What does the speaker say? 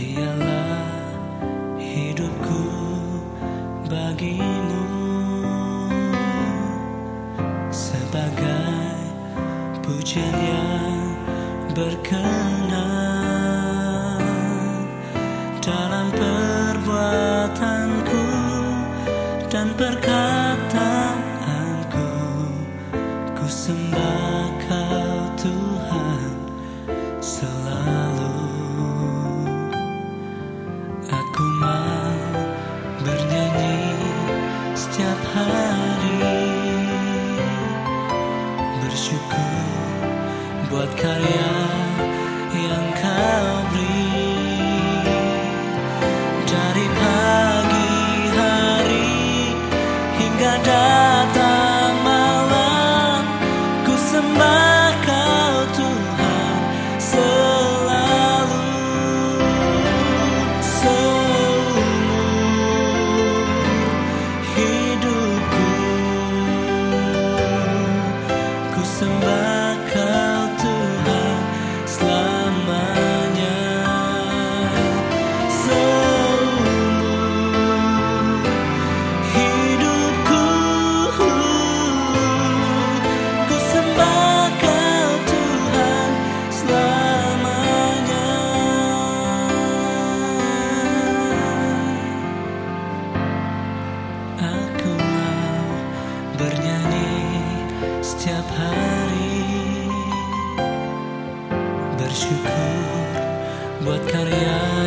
Biarlah hidupku bagimu. Sebagai pujian berkenan Dalam perbuatanku dan perkataan setiap hari. Bersyukur buat karya setiap hari bersyukur buat karya.